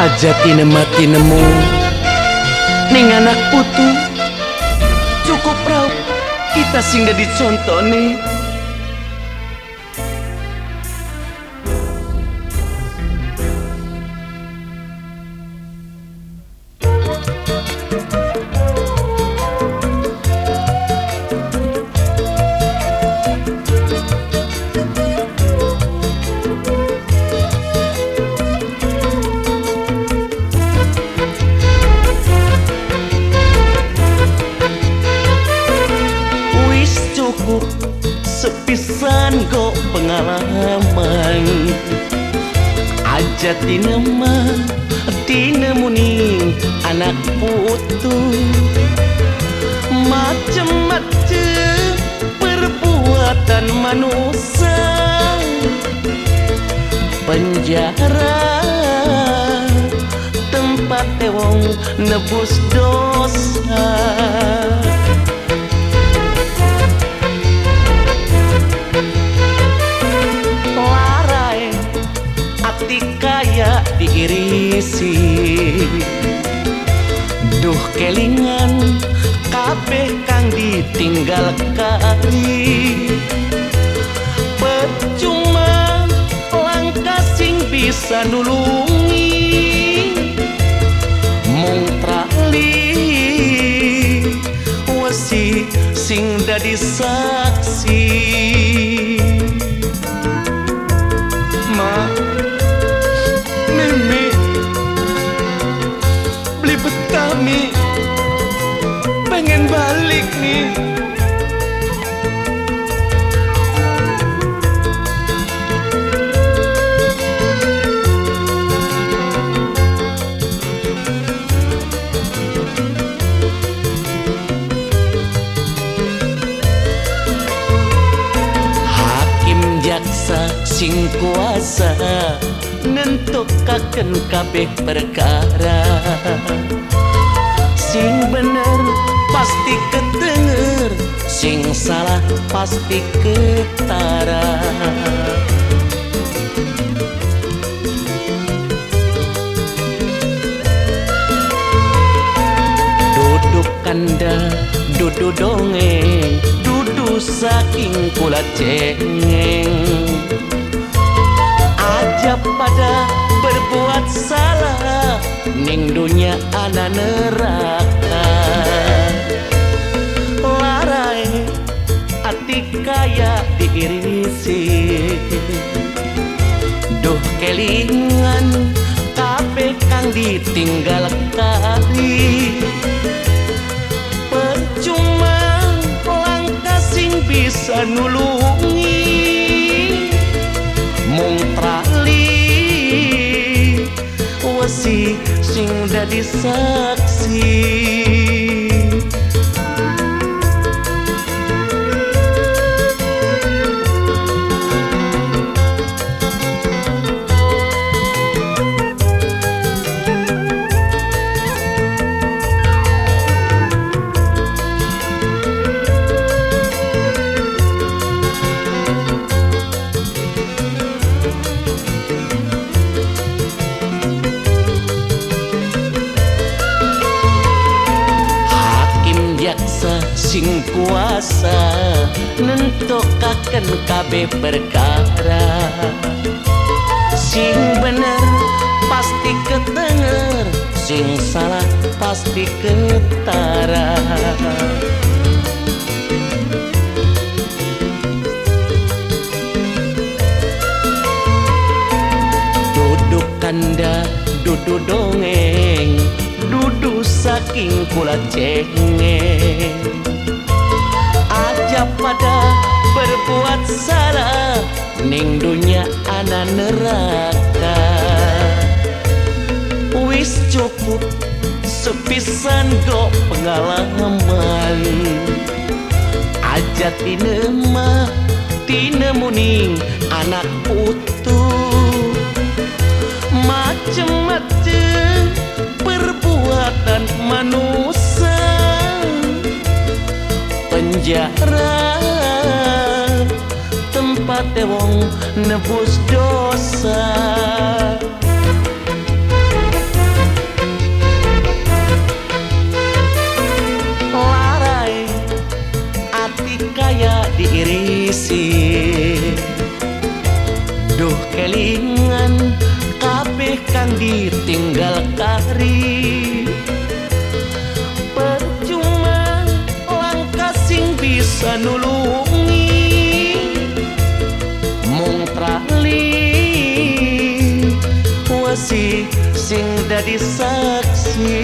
aja tine mati nemu ning anak putu cukup raup. Kita singgah dicontoh aja tinema tinemuni anak putu. Macem-macem perbuatan manusia. Penjara tempat tewong nebus dosa diirisi duh kelingan kabeh kang ditinggal kali. Percuma langkah sing bisa nulungi. Mung trali wesi sing dadi saksi betami Pengen balik nih. Jaksa sing kuasa nentukaken kabeh perkara sing salah pasti ketara. Duduk kanda dudu dongeng dudu saking kula cengeng. Aja pada berbuat salah ning dunia ana neraka kelingan kabeh kang ditinggal kali. Percuma langkah sing bisa nulungi mung trali. Wesi sing dadi saksi sing kuasa nentukaken kabeh perkara. Sing bener pasti ketenger sing salah pasti ketara. Duduk kanda dudu dongeng dudu saking kula cengeng ning dunia ana neraka. Wis cukup sepisan go pengalaman. Aja tinema tinemuning anak utuh macem-macem perbuatan manusia. Penjara ada wong nebus dosa. Larai ati kaya diirisi. Duh kelingan kabeh kang ditinggal kari. Sing dadi saksi